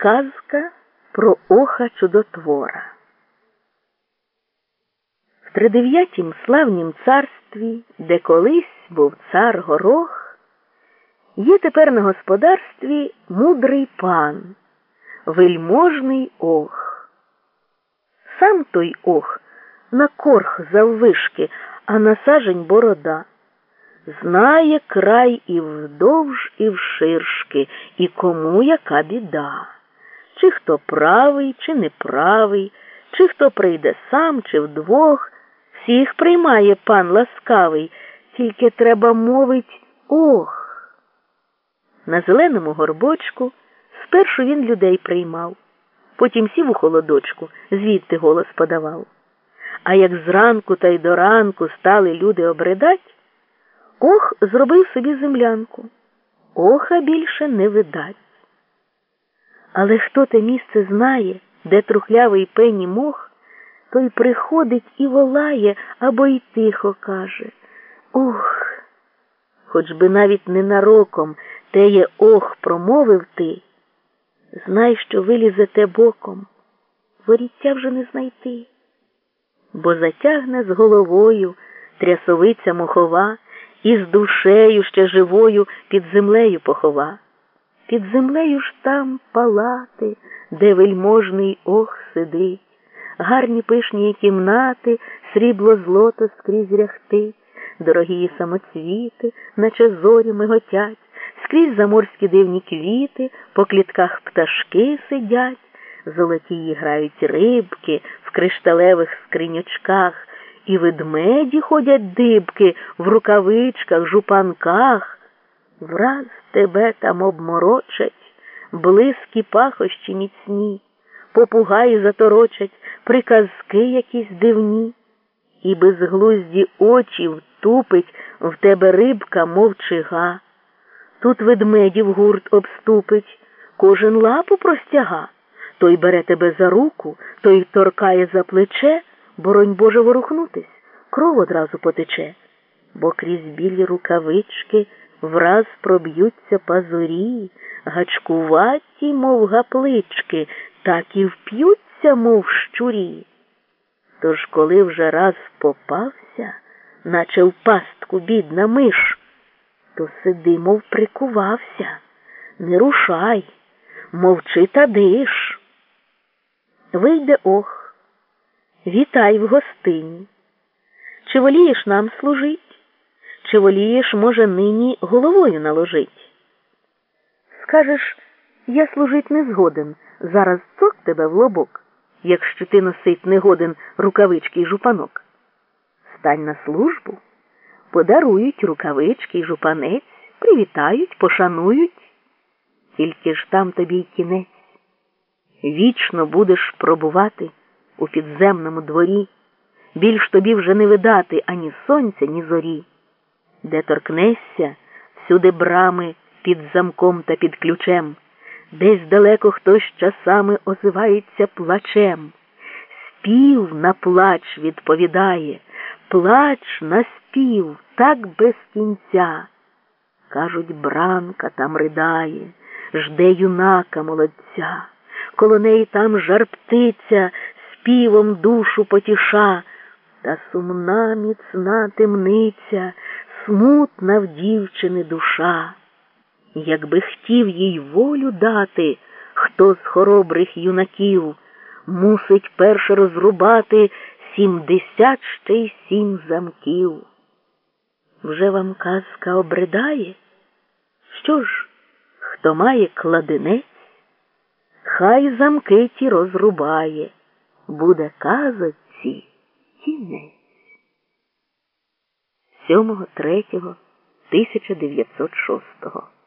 Казка про оха чудотвора. В тридев'ятім славнім царстві, де колись був цар горох, є тепер на господарстві мудрий пан, вельможний ох. Сам той ох на корх заввишки, а на сажень борода. Знає край і вдовж, і вширшки, і кому яка біда чи хто правий, чи неправий, чи хто прийде сам, чи вдвох. Всіх приймає пан ласкавий, тільки треба мовить ох. На зеленому горбочку спершу він людей приймав, потім сів у холодочку, звідти голос подавав. А як зранку та й до ранку стали люди обридать, ох зробив собі землянку. Оха більше не видать. Але хто те місце знає, де трухлявий пені мох, той приходить і волає або й тихо каже. Ох, хоч би навіть ненароком теє ох промовив ти, знай, що вилізете боком, воріття вже не знайти, бо затягне з головою трясовиця мохова і з душею ще живою під землею похова. Під землею ж там палати, де вельможний ох сидить, гарні пишні кімнати, срібло злото скрізь ряхтить, дорогі самоцвіти, наче зорі миготять, скрізь заморські дивні квіти, по клітках пташки сидять, золоті грають рибки в кришталевих скринючках, і ведмеді ходять дибки в рукавичках, жупанках. Враз тебе там обморочать, близькі пахощі міцні, попугаї заторочать, приказки якісь дивні, і безглузді очі втупить в тебе рибка, мов чига. Тут ведмедів гурт обступить, кожен лапу простяга, той бере тебе за руку, той торкає за плече, боронь Боже ворухнутись, кров одразу потече, бо крізь білі рукавички враз проб'ються пазурі, гачкуваті, мов гаплички, так і вп'ються, мов щурі. Тож, коли вже раз попався, наче в пастку бідна миш, то сиди, мов прикувався, не рушай, мовчи та диш. Вийде ох, вітай в гостині. Чи волієш нам служить? Чи волієш, може, нині головою наложить? Скажеш, я служить не згоден, зараз цок тебе в лобок, якщо ти носить негоден рукавички й жупанок. Стань на службу, подарують рукавички й жупанець, привітають, пошанують, тільки ж там тобі й кінець. Вічно будеш пробувати у підземному дворі, більш тобі вже не видати ані сонця, ні зорі. Де торкнешся, всюди брами під замком та під ключем, десь далеко хтось часами озивається плачем. Спів на плач відповідає, плач на спів так без кінця. Кажуть, бранка там ридає, жде юнака молодця, коло неї там жар птиця, співом душу потіша, та сумна міцна темниця смутна в дівчини душа, якби хотів їй волю дати, хто з хоробрих юнаків мусить перше розрубати сімдесят ще й сім замків. Вже вам казка обридає? Що ж, хто має кладенець, хай замки ті розрубає, буде казочці кінець. 7.3.1906